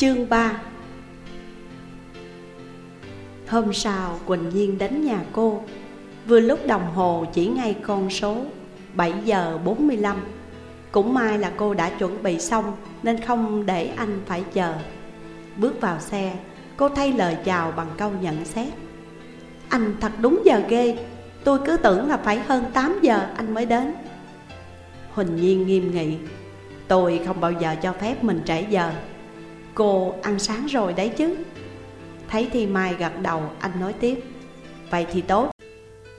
Chương 3 Hôm sau Quỳnh Nhiên đến nhà cô. Vừa lúc đồng hồ chỉ ngay con số 7 giờ 45 Cũng may là cô đã chuẩn bị xong Nên không để anh phải chờ. Bước vào xe, Cô thay lời chào bằng câu nhận xét. Anh thật đúng giờ ghê. Tôi cứ tưởng là phải hơn 8 giờ anh mới đến. Huỳnh Nhiên nghiêm nghị. Tôi không bao giờ cho phép mình trễ giờ. Cô ăn sáng rồi đấy chứ. Thấy Thi Mai gật đầu, anh nói tiếp. Vậy thì tốt.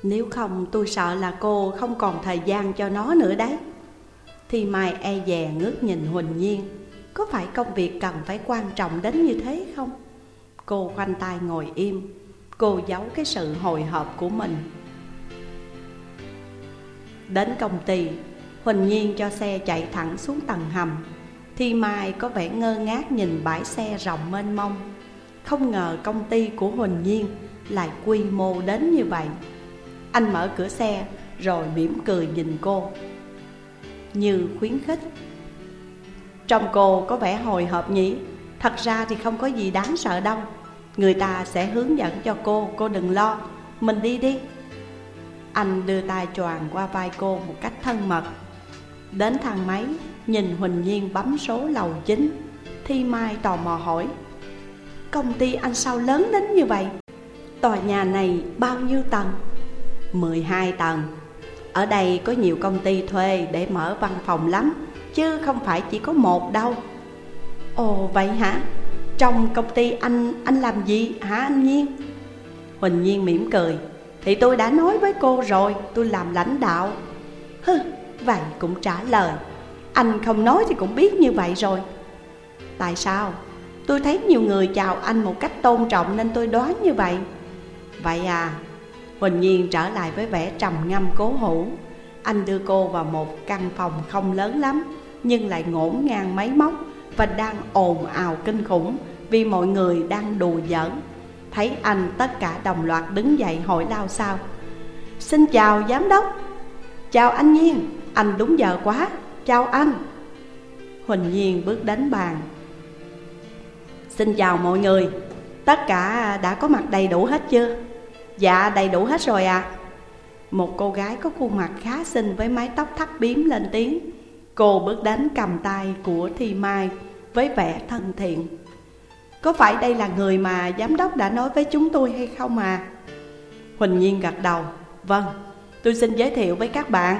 Nếu không, tôi sợ là cô không còn thời gian cho nó nữa đấy. Thi Mai e dè ngước nhìn Huỳnh Nhiên. Có phải công việc cần phải quan trọng đến như thế không? Cô khoanh tay ngồi im. Cô giấu cái sự hồi hộp của mình. Đến công ty, Huỳnh Nhiên cho xe chạy thẳng xuống tầng hầm. Thi Mai có vẻ ngơ ngác nhìn bãi xe rộng mênh mông. Không ngờ công ty của Huỳnh Nhiên lại quy mô đến như vậy. Anh mở cửa xe rồi mỉm cười nhìn cô. Như khuyến khích. Trong cô có vẻ hồi hộp nhỉ? Thật ra thì không có gì đáng sợ đâu. Người ta sẽ hướng dẫn cho cô, cô đừng lo. Mình đi đi. Anh đưa tay choàng qua vai cô một cách thân mật. Đến thang máy, nhìn Huỳnh Nhiên bấm số lầu chính Thi Mai tò mò hỏi Công ty anh sao lớn đến như vậy? Tòa nhà này bao nhiêu tầng? 12 tầng Ở đây có nhiều công ty thuê để mở văn phòng lắm Chứ không phải chỉ có một đâu Ồ vậy hả? Trong công ty anh, anh làm gì hả anh Nhiên? Huỳnh Nhiên mỉm cười Thì tôi đã nói với cô rồi, tôi làm lãnh đạo Hừ, vậy cũng trả lời anh không nói thì cũng biết như vậy rồi. Tại sao? Tôi thấy nhiều người chào anh một cách tôn trọng nên tôi đoán như vậy. Vậy à Huỳnh Nhiên trở lại với vẻ trầm ngâm cố hữu. Anh đưa cô vào một căn phòng không lớn lắm, Nhưng lại ngổn ngang máy móc Và đang ồn ào kinh khủng Vì mọi người đang đùa giỡn. Thấy anh, tất cả đồng loạt đứng dậy hỏi lao sao. Xin chào, giám đốc. Chào anh Nhiên, Anh đúng giờ quá. Chào anh. Huỳnh Nhiên bước đến bàn. Xin chào mọi người. Tất cả đã có mặt đầy đủ hết chưa? Dạ đầy đủ hết rồi ạ. À. Một cô gái có khuôn mặt khá xinh với mái tóc thắt bím lên tiếng. Cô bước đến cầm tay của Thi Mai với vẻ thân thiện. Có phải đây là người mà giám đốc đã nói với chúng tôi hay không à? Huỳnh Nhiên gật đầu. Vâng, tôi xin giới thiệu với các bạn.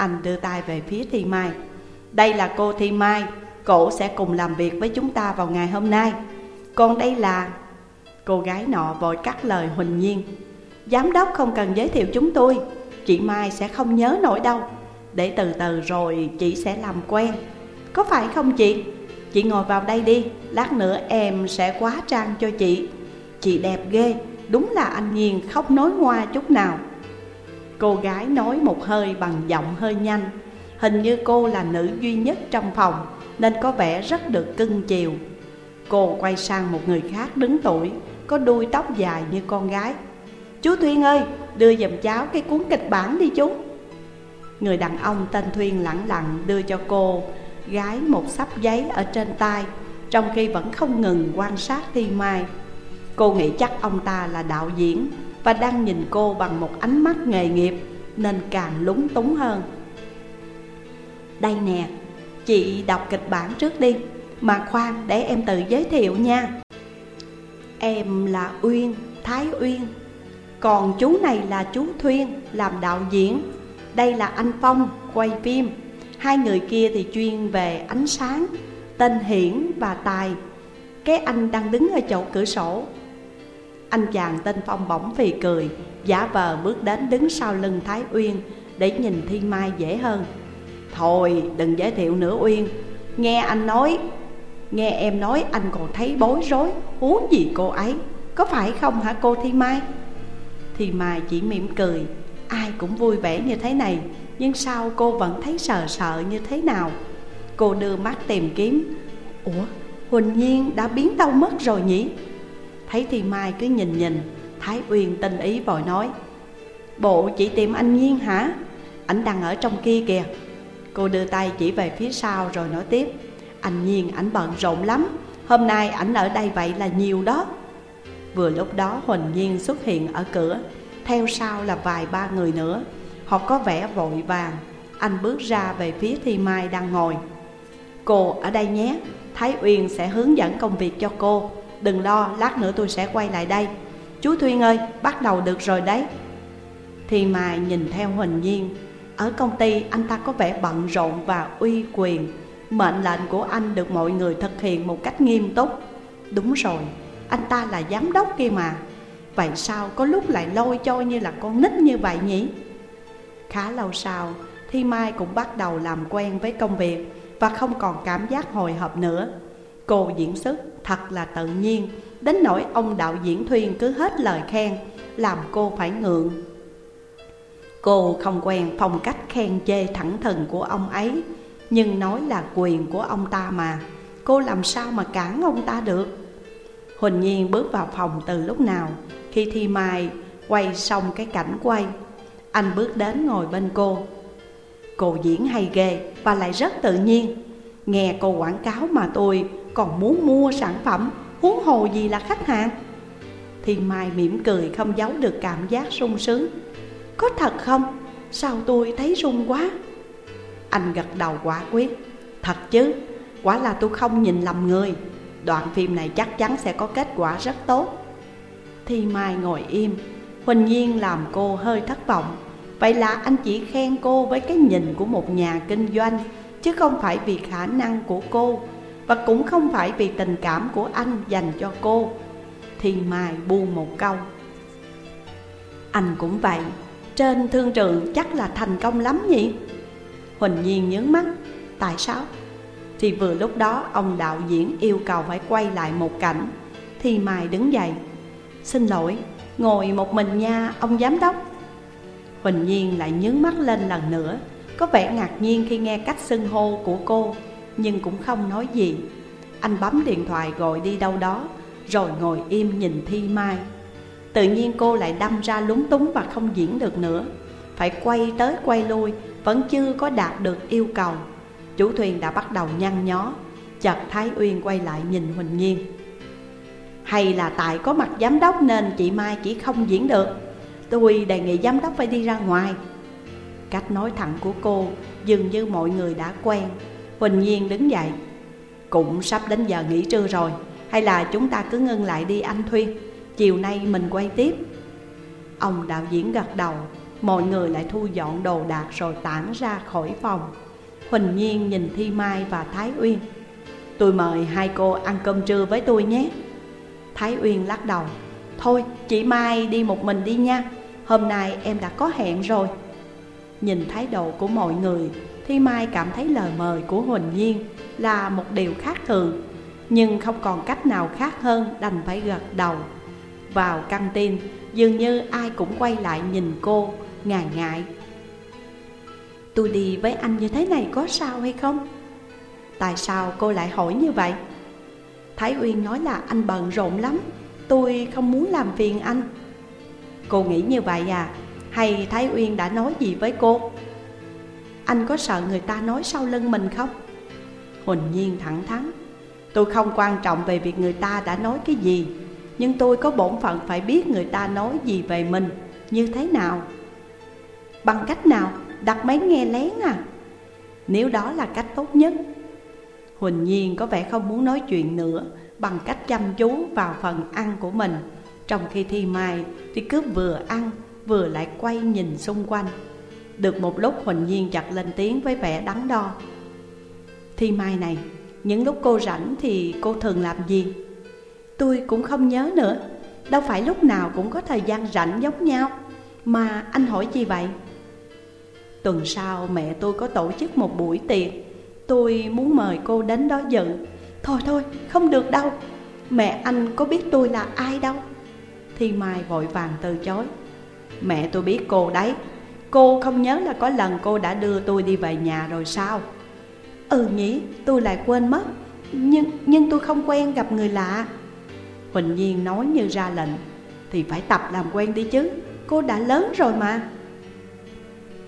Anh đưa tay về phía Thi Mai. Đây là cô Thi Mai, Cổ sẽ cùng làm việc với chúng ta vào ngày hôm nay. Còn đây là Cô gái nọ vội cắt lời Huỳnh Nhiên. Giám đốc không cần giới thiệu chúng tôi, Chị Mai sẽ không nhớ nổi đâu. Để từ từ rồi chị sẽ làm quen. Có phải không chị? Chị ngồi vào đây đi, Lát nữa em sẽ quá trang cho chị. Chị đẹp ghê, Đúng là anh Nhiên không nói ngoa chút nào. Cô gái nói một hơi bằng giọng hơi nhanh. Hình như cô là nữ duy nhất trong phòng Nên có vẻ rất được cưng chiều. Cô quay sang một người khác đứng tuổi Có đuôi tóc dài như con gái. Chú Thuyên ơi, đưa giùm cháu cái cuốn kịch bản đi chú. Người đàn ông tên Thuyên lặng lặng đưa cho cô gái một sắp giấy ở trên tay Trong khi vẫn không ngừng quan sát Thi Mai. Cô nghĩ chắc ông ta là đạo diễn. Và đang nhìn cô bằng một ánh mắt nghề nghiệp Nên càng lúng túng hơn. Đây nè, chị đọc kịch bản trước đi Mà khoan để em tự giới thiệu nha. Em là Uyên, Thái Uyên. Còn chú này là chú Thuyên làm đạo diễn. Đây là anh Phong quay phim. Hai người kia thì chuyên về ánh sáng Tên Hiển và Tài. Cái anh đang đứng ở chỗ cửa sổ anh chàng tên Phong bỗng phì cười, Giả vờ bước đến đứng sau lưng Thái Uyên Để nhìn Thi Mai dễ hơn. Thôi, đừng giới thiệu nữa Uyên. Nghe anh nói, Nghe em nói anh còn thấy bối rối, Huống gì cô ấy, Có phải không hả cô Thi Mai? Thì Mai chỉ mỉm cười, Ai cũng vui vẻ như thế này, Nhưng sao cô vẫn thấy sợ sợ như thế nào? Cô đưa mắt tìm kiếm, Ủa, Huỳnh Nhiên đã biến đâu mất rồi nhỉ? Thấy thì Mai cứ nhìn nhìn, Thái Uyên tinh ý vội nói, Bộ chỉ tìm anh Nhiên hả? Ảnh đang ở trong kia kìa. Cô đưa tay chỉ về phía sau rồi nói tiếp, Anh Nhiên ảnh bận rộn lắm, Hôm nay ảnh ở đây vậy là nhiều đó. Vừa lúc đó Huỳnh Nhiên xuất hiện ở cửa, Theo sau là vài ba người nữa. Họ có vẻ vội vàng. Anh bước ra về phía Thi Mai đang ngồi. Cô ở đây nhé, Thái Uyên sẽ hướng dẫn công việc cho cô. Đừng lo, lát nữa tôi sẽ quay lại đây. Chú Thuyên ơi, bắt đầu được rồi đấy. Thì Mai nhìn theo Huỳnh Nhiên Ở công ty anh ta có vẻ bận rộn và uy quyền. Mệnh lệnh của anh được mọi người thực hiện một cách nghiêm túc. Đúng rồi, anh ta là giám đốc kia mà. Vậy sao có lúc lại lôi trôi như là con nít như vậy nhỉ? Khá lâu sau, Thi Mai cũng bắt đầu làm quen với công việc Và không còn cảm giác hồi hộp nữa. Cô diễn xuất thật là tự nhiên. Đến nỗi ông đạo diễn Thuyên cứ hết lời khen, Làm cô phải ngượng. Cô không quen phong cách khen chê thẳng thừng của ông ấy, Nhưng nói là quyền của ông ta mà. Cô làm sao mà cản ông ta được? Huỳnh Nhiên bước vào phòng từ lúc nào Khi Thi Mai quay xong cái cảnh quay. Anh bước đến ngồi bên cô. Cô diễn hay ghê, và lại rất tự nhiên. Nghe cô quảng cáo mà tôi còn muốn mua sản phẩm Huống hồ gì là khách hàng? Thiên Mai mỉm cười không giấu được cảm giác sung sướng. Có thật không? Sao tôi thấy sung quá? Anh gật đầu quả quyết. Thật chứ, quả là tôi không nhìn lầm người. Đoạn phim này chắc chắn sẽ có kết quả rất tốt. Thi Mai ngồi im. Huỳnh Nhiên làm cô hơi thất vọng. Vậy là anh chỉ khen cô với cái nhìn của một nhà kinh doanh Chứ không phải vì khả năng của cô. Và cũng không phải vì tình cảm của anh dành cho cô thì Mai buông một câu. Anh cũng vậy Trên thương trường chắc là thành công lắm nhỉ? Huỳnh Nhiên nhớ mắt Tại sao? Thì vừa lúc đó ông đạo diễn yêu cầu phải quay lại một cảnh Thì Mai đứng dậy. Xin lỗi, ngồi một mình nha ông giám đốc. Huỳnh Nhiên lại nhướng mắt lên lần nữa Có vẻ ngạc nhiên khi nghe cách xưng hô của cô. Nhưng cũng không nói gì. Anh bấm điện thoại gọi đi đâu đó, Rồi ngồi im nhìn Thi Mai. Tự nhiên cô lại đâm ra lúng túng và không diễn được nữa. Phải quay tới quay lui, Vẫn chưa có đạt được yêu cầu. Chủ thuyền đã bắt đầu nhăn nhó. Chợt Thái Uyên quay lại nhìn Huỳnh Nhiên. Hay là tại có mặt giám đốc nên chị Mai chỉ không diễn được? Tôi đề nghị giám đốc phải đi ra ngoài. Cách nói thẳng của cô dường như mọi người đã quen. Huỳnh Nhiên đứng dậy. Cũng sắp đến giờ nghỉ trưa rồi, Hay là chúng ta cứ ngưng lại đi anh Thuyên. Chiều nay mình quay tiếp. Ông đạo diễn gật đầu, Mọi người lại thu dọn đồ đạc rồi tản ra khỏi phòng. Huỳnh Nhiên nhìn Thi Mai và Thái Uyên. Tôi mời hai cô ăn cơm trưa với tôi nhé. Thái Uyên lắc đầu. Thôi, chị Mai đi một mình đi nha. Hôm nay em đã có hẹn rồi. Nhìn thái độ của mọi người Thi Mai cảm thấy lời mời của Huỳnh Nhiên là một điều khác thường, Nhưng không còn cách nào khác hơn đành phải gật đầu Vào căng tin, dường như ai cũng quay lại nhìn cô ngàn ngại Tôi đi với anh như thế này có sao hay không? Tại sao cô lại hỏi như vậy? Thái Uyên nói là anh bận rộn lắm, Tôi không muốn làm phiền anh Cô nghĩ như vậy à? Hay Thái Uyên đã nói gì với cô? Anh có sợ người ta nói sau lưng mình không? Huỳnh Nhiên thẳng thắn Tôi không quan trọng về việc người ta đã nói cái gì, Nhưng tôi có bổn phận phải biết người ta nói gì về mình Như thế nào Bằng cách nào? đặt máy nghe lén à Nếu đó là cách tốt nhất Huỳnh Nhiên có vẻ không muốn nói chuyện nữa, Bằng cách chăm chú vào phần ăn của mình Trong khi Thi Mai thì cứ vừa ăn vừa lại quay nhìn xung quanh. Được một lúc Huỳnh Nhiên chặt lên tiếng với vẻ đắn đo. Thi Mai này, những lúc cô rảnh thì cô thường làm gì? Tôi cũng không nhớ nữa. Đâu phải lúc nào cũng có thời gian rảnh giống nhau. Mà anh hỏi gì vậy? Tuần sau mẹ tôi có tổ chức một buổi tiệc. Tôi muốn mời cô đến đó dự. Thôi thôi không được đâu. Mẹ anh có biết tôi là ai đâu. Thi Mai vội vàng từ chối. Mẹ tôi biết cô đấy. Cô không nhớ là có lần cô đã đưa tôi đi về nhà rồi sao? Ừ nhỉ, tôi lại quên mất. Nhưng nhưng tôi không quen gặp người lạ. Huỳnh Nhiên nói như ra lệnh, Thì phải tập làm quen đi chứ. Cô đã lớn rồi mà.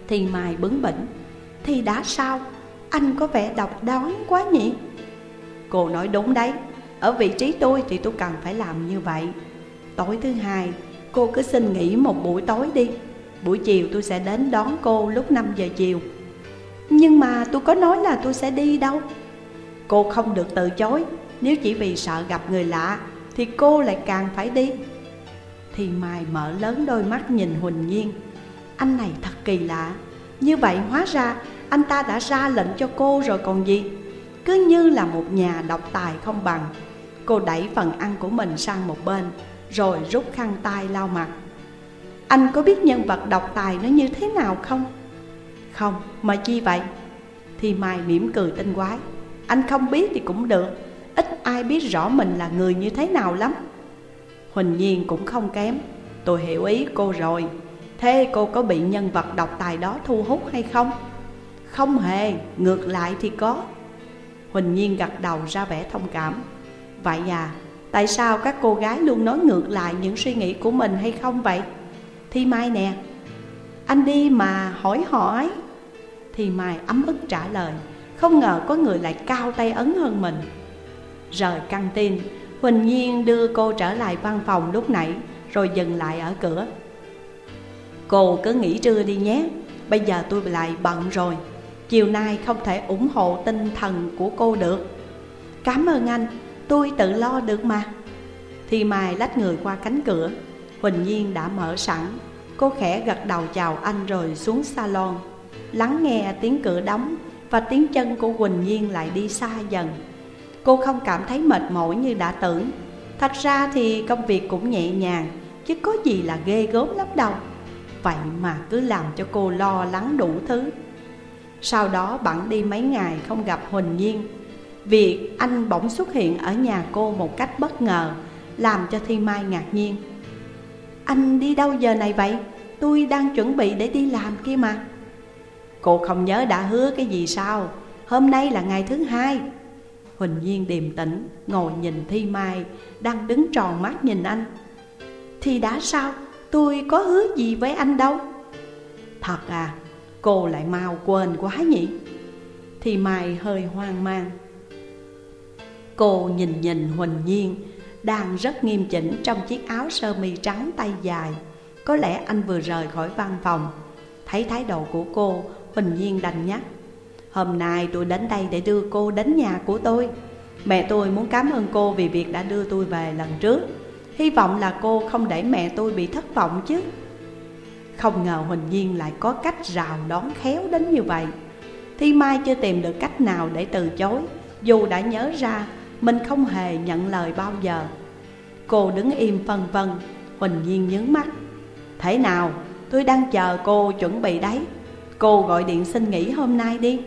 Thì Mai bướng bỉnh, Thì đã sao? Anh có vẻ độc đoán quá nhỉ? Cô nói đúng đấy, Ở vị trí tôi thì tôi cần phải làm như vậy. Tối thứ hai Cô cứ xin nghỉ một buổi tối đi. Buổi chiều tôi sẽ đến đón cô lúc 5 giờ chiều. Nhưng mà tôi có nói là tôi sẽ đi đâu? Cô không được từ chối. Nếu chỉ vì sợ gặp người lạ, Thì cô lại càng phải đi. Thì Mai mở lớn đôi mắt nhìn Huỳnh Nhiên. Anh này thật kỳ lạ. Như vậy hóa ra, anh ta đã ra lệnh cho cô rồi còn gì? Cứ như là một nhà độc tài không bằng. Cô đẩy phần ăn của mình sang một bên. Rồi rút khăn tay lau mặt. Anh có biết nhân vật độc tài nó như thế nào không? Không, mà chi vậy? Thì Mai mỉm cười tinh quái. Anh không biết thì cũng được. Ít ai biết rõ mình là người như thế nào lắm. Huỳnh Nhiên cũng không kém. Tôi hiểu ý cô rồi. Thế cô có bị nhân vật độc tài đó thu hút hay không? Không hề, ngược lại thì có. Huỳnh Nhiên gật đầu ra vẻ thông cảm. Vậy à, tại sao các cô gái luôn nói ngược lại những suy nghĩ của mình hay không vậy? Thi Mai nè, anh đi mà hỏi hỏi thì Mai ấm ức trả lời Không ngờ có người lại cao tay ấn hơn mình. Rời căng tin Huỳnh Nhiên đưa cô trở lại văn phòng lúc nãy Rồi dừng lại ở cửa. Cô cứ nghỉ trưa đi nhé Bây giờ tôi lại bận rồi. Chiều nay không thể ủng hộ tinh thần của cô được. Cảm ơn anh, tôi tự lo được mà. Thì Mai lách người qua cánh cửa, Huỳnh Nhiên đã mở sẵn. Cô khẽ gật đầu chào anh rồi xuống salon. Lắng nghe tiếng cửa đóng Và tiếng chân của Huỳnh Nhiên lại đi xa dần. Cô không cảm thấy mệt mỏi như đã tưởng. Thật ra thì công việc cũng nhẹ nhàng, Chứ có gì là ghê gớm lắm đâu. Vậy mà cứ làm cho cô lo lắng đủ thứ. Sau đó bạn đi mấy ngày không gặp Huỳnh Nhiên. Việc anh bỗng xuất hiện ở nhà cô một cách bất ngờ, Làm cho Thi Mai ngạc nhiên. Anh đi đâu giờ này vậy? Tôi đang chuẩn bị để đi làm kia mà. Cô không nhớ đã hứa cái gì sao? Hôm nay là ngày thứ hai. Huỳnh Nhiên điềm tĩnh, ngồi nhìn Thi Mai, Đang đứng tròn mắt nhìn anh. Thì đã sao? Tôi có hứa gì với anh đâu? Thật à Cô lại mau quên quá nhỉ? Thì Mai hơi hoang mang. Cô nhìn nhìn Huỳnh Nhiên, Đang rất nghiêm chỉnh trong chiếc áo sơ mi trắng tay dài. Có lẽ anh vừa rời khỏi văn phòng. Thấy thái độ của cô, Huỳnh Nhiên đành nhắc, Hôm nay tôi đến đây để đưa cô đến nhà của tôi. Mẹ tôi muốn cảm ơn cô vì việc đã đưa tôi về lần trước. Hy vọng là cô không để mẹ tôi bị thất vọng chứ. Không ngờ Huỳnh Nhiên lại có cách rào đón khéo đến như vậy. Thi Mai chưa tìm được cách nào để từ chối, Dù đã nhớ ra mình không hề nhận lời bao giờ. Cô đứng im phân vân, Huỳnh Nhiên nhướng mắt. Thế nào? Tôi đang chờ cô chuẩn bị đấy. Cô gọi điện xin nghỉ hôm nay đi.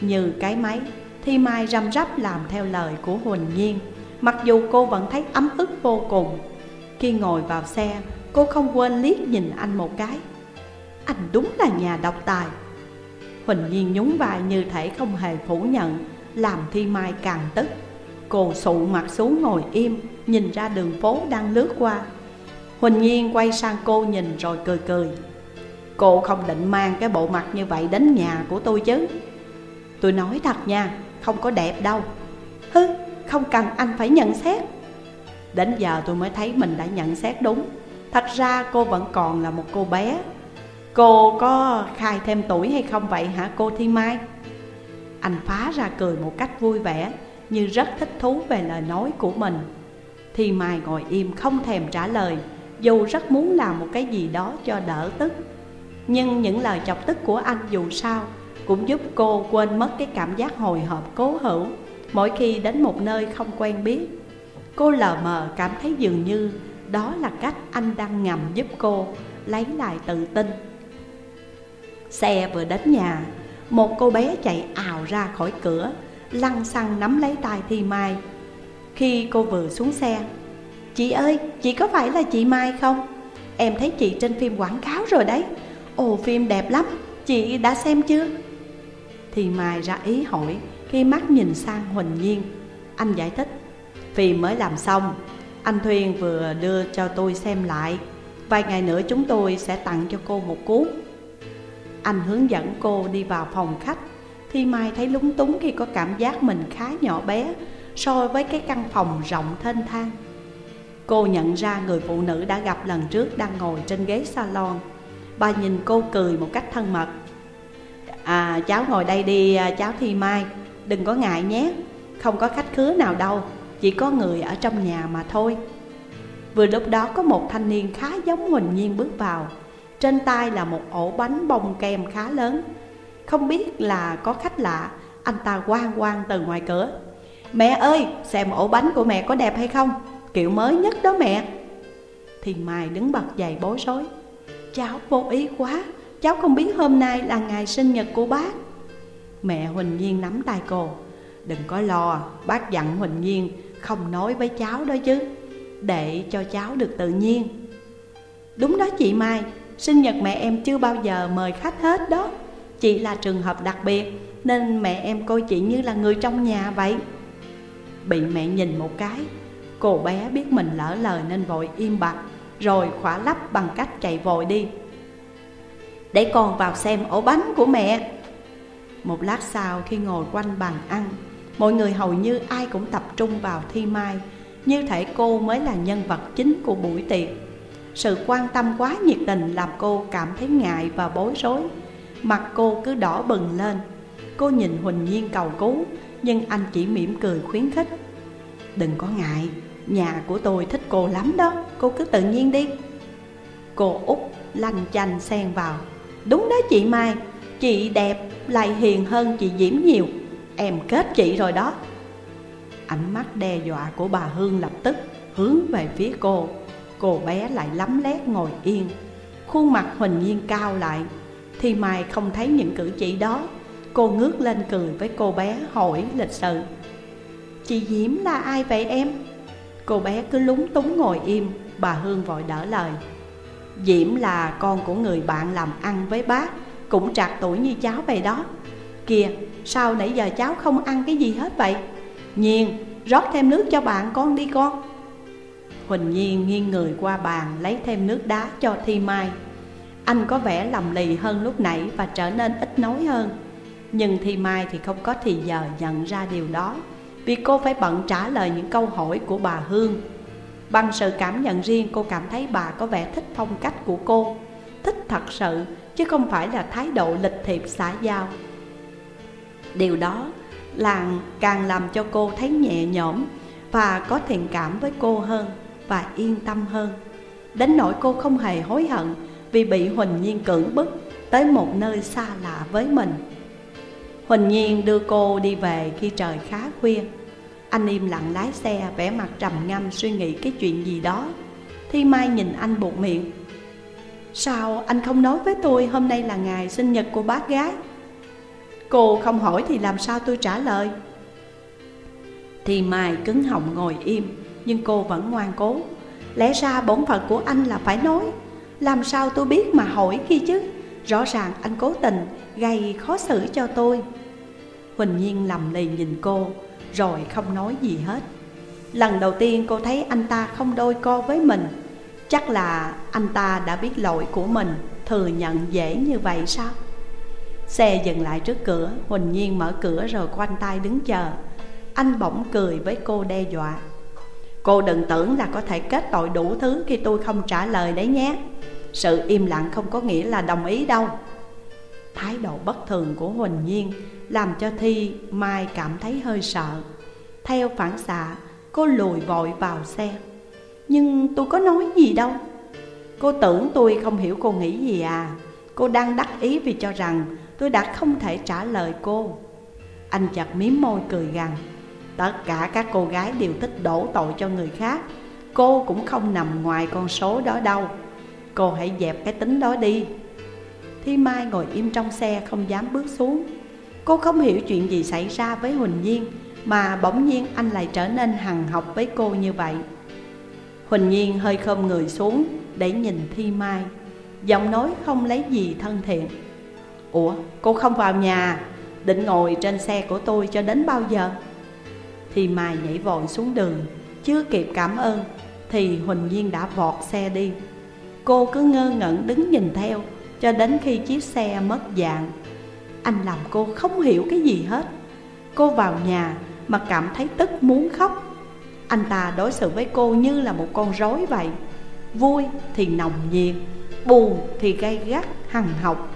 Như cái máy Thi Mai răm rắp làm theo lời của Huỳnh Nhiên. Mặc dù cô vẫn thấy ấm ức vô cùng. Khi ngồi vào xe, Cô không quên liếc nhìn anh một cái. Anh đúng là nhà độc tài. Huỳnh Nhiên nhún vai như thể không hề phủ nhận. Làm Thi Mai càng tức. Cô sụ mặt xuống ngồi im Nhìn ra đường phố đang lướt qua. Huỳnh Nhiên quay sang cô nhìn rồi cười cười. Cô không định mang cái bộ mặt như vậy đến nhà của tôi chứ. Tôi nói thật nha, không có đẹp đâu. Hứ, không cần anh phải nhận xét. Đến giờ tôi mới thấy mình đã nhận xét đúng. Thật ra cô vẫn còn là một cô bé. Cô có khai thêm tuổi hay không vậy hả cô Thi Mai? Anh phá ra cười một cách vui vẻ, Như rất thích thú về lời nói của mình. Thì Mai ngồi im không thèm trả lời, Dù rất muốn làm một cái gì đó cho đỡ tức. Nhưng những lời chọc tức của anh dù sao Cũng giúp cô quên mất cái cảm giác hồi hộp cố hữu Mỗi khi đến một nơi không quen biết. Cô lờ mờ cảm thấy dường như đó là cách anh đang ngầm giúp cô lấy lại tự tin. Xe vừa đến nhà một cô bé chạy ào ra khỏi cửa Lăn xăng nắm lấy tay Thi Mai. Khi cô vừa xuống xe Chị ơi, chị có phải là chị Mai không? Em thấy chị trên phim quảng cáo rồi đấy. Ồ, phim đẹp lắm, chị đã xem chưa? Thì Mai ra ý hỏi khi mắt nhìn sang Huỳnh Nhiên. Anh giải thích Phim mới làm xong anh Thuyên vừa đưa cho tôi xem lại. Vài ngày nữa chúng tôi sẽ tặng cho cô một cuốn. Anh hướng dẫn cô đi vào phòng khách. Thi Mai thấy lúng túng khi có cảm giác mình khá nhỏ bé so với cái căn phòng rộng thênh thang. Cô nhận ra người phụ nữ đã gặp lần trước đang ngồi trên ghế salon. Bà nhìn cô cười một cách thân mật. À cháu ngồi đây đi à, cháu Thi Mai. Đừng có ngại nhé. Không có khách khứa nào đâu. Chỉ có người ở trong nhà mà thôi. Vừa lúc đó có một thanh niên khá giống Huỳnh Nhiên bước vào. Trên tay là một ổ bánh bông kem khá lớn. Không biết là có khách lạ, Anh ta quang quang từ ngoài cửa. Mẹ ơi, xem ổ bánh của mẹ có đẹp hay không? Kiểu mới nhất đó mẹ. Thì Mai đứng bật dậy bối rối. Cháu vô ý quá, Cháu không biết hôm nay là ngày sinh nhật của bác. Mẹ Huỳnh Nhiên nắm tay cô. Đừng có lo, Bác dặn Huỳnh Nhiên không nói với cháu đó chứ, Để cho cháu được tự nhiên. Đúng đó chị Mai Sinh nhật mẹ em chưa bao giờ mời khách hết đó. Chị là trường hợp đặc biệt, Nên mẹ em coi chị như là người trong nhà vậy. Bị mẹ nhìn một cái, Cô bé biết mình lỡ lời nên vội im bặt, Rồi khỏa lấp bằng cách chạy vội đi. Để con vào xem ổ bánh của mẹ. Một lát sau khi ngồi quanh bàn ăn, Mọi người hầu như ai cũng tập trung vào Thi Mai, Như thể cô mới là nhân vật chính của buổi tiệc. Sự quan tâm quá nhiệt tình làm cô cảm thấy ngại và bối rối. Mặt cô cứ đỏ bừng lên. Cô nhìn Huỳnh Nhiên cầu cứu, Nhưng anh chỉ mỉm cười khuyến khích. Đừng có ngại, Nhà của tôi thích cô lắm đó, Cô cứ tự nhiên đi. Cô út lanh chanh xen vào. Đúng đó chị Mai, Chị đẹp lại hiền hơn chị Diễm nhiều. Em kết chị rồi đó. Ánh mắt đe dọa của bà Hương lập tức hướng về phía cô. Cô bé lại lấm lét ngồi yên. Khuôn mặt Huỳnh Nhiên cao lại. Thì Mai không thấy những cử chỉ đó. Cô ngước lên cười với cô bé hỏi lịch sự. Chị Diễm là ai vậy em? Cô bé cứ lúng túng ngồi im. Bà Hương vội đỡ lời. Diễm là con của người bạn làm ăn với bác. Cũng trạc tuổi như cháu vậy đó. Kìa, sao nãy giờ cháu không ăn cái gì hết vậy? Nhiên, rót thêm nước cho bạn con đi con. Huỳnh Nhiên nghiêng người qua bàn lấy thêm nước đá cho Thi Mai Anh có vẻ lầm lì hơn lúc nãy và trở nên ít nói hơn Nhưng Thi Mai thì không có thì giờ nhận ra điều đó vì cô phải bận trả lời những câu hỏi của bà Hương. Bằng sự cảm nhận riêng cô cảm thấy bà có vẻ thích phong cách của cô, thích thật sự chứ không phải là thái độ lịch thiệp xã giao. Điều đó là càng làm cho cô thấy nhẹ nhõm và có thiện cảm với cô hơn và yên tâm hơn. Đến nỗi cô không hề hối hận vì bị Huỳnh Nhiên cưỡng bức tới một nơi xa lạ với mình. Huỳnh Nhiên đưa cô đi về khi trời khá khuya. Anh im lặng lái xe, vẻ mặt trầm ngâm suy nghĩ cái chuyện gì đó. Thi Mai nhìn anh buộc miệng. Sao anh không nói với tôi hôm nay là ngày sinh nhật của bác gái? Cô không hỏi thì làm sao tôi trả lời? Thì Mai cứng họng ngồi im. Nhưng cô vẫn ngoan cố. Lẽ ra bổn phận của anh là phải nói. Làm sao tôi biết mà hỏi kia chứ? Rõ ràng anh cố tình, gây khó xử cho tôi. Huỳnh Nhiên lầm lì nhìn cô, Rồi không nói gì hết. Lần đầu tiên cô thấy anh ta không đôi co với mình. Chắc là anh ta đã biết lỗi của mình, Thừa nhận dễ như vậy sao? Xe dừng lại trước cửa, Huỳnh Nhiên mở cửa rồi quanh tay đứng chờ. Anh bỗng cười với cô đe dọa. Cô đừng tưởng là có thể kết tội đủ thứ khi tôi không trả lời đấy nhé. Sự im lặng không có nghĩa là đồng ý đâu. Thái độ bất thường của Huỳnh Nhiên Làm cho Thi Mai cảm thấy hơi sợ. Theo phản xạ, Cô lùi vội vào xe. Nhưng tôi có nói gì đâu? Cô tưởng tôi không hiểu cô nghĩ gì à. Cô đang đắc ý vì cho rằng Tôi đã không thể trả lời cô. Anh chặt miếm môi cười gằn. Tất cả các cô gái đều thích đổ tội cho người khác. Cô cũng không nằm ngoài con số đó đâu. Cô hãy dẹp cái tính đó đi. Thi Mai ngồi im trong xe không dám bước xuống. Cô không hiểu chuyện gì xảy ra với Huỳnh Nhiên, Mà bỗng nhiên anh lại trở nên hằng học với cô như vậy. Huỳnh Nhiên hơi khom người xuống để nhìn Thi Mai, Giọng nói không lấy gì thân thiện. Ủa, cô không vào nhà? Định ngồi trên xe của tôi cho đến bao giờ? Thì mài nhảy vội xuống đường. Chưa kịp cảm ơn, Thì Huỳnh Nhiên đã vọt xe đi. Cô cứ ngơ ngẩn đứng nhìn theo, cho đến khi chiếc xe mất dạng. Anh làm cô không hiểu cái gì hết. Cô vào nhà mà cảm thấy tức muốn khóc. Anh ta đối xử với cô như là một con rối vậy. Vui thì nồng nhiệt, Buồn thì gay gắt, hằng học.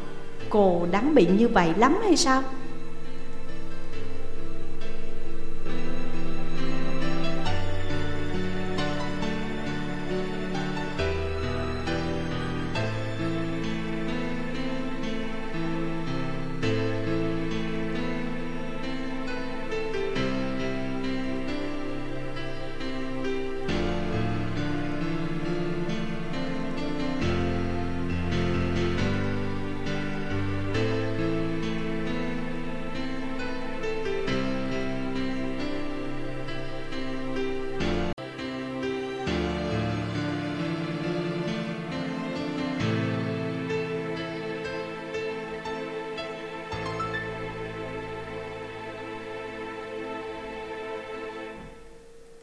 Cô đáng bị như vậy lắm hay sao?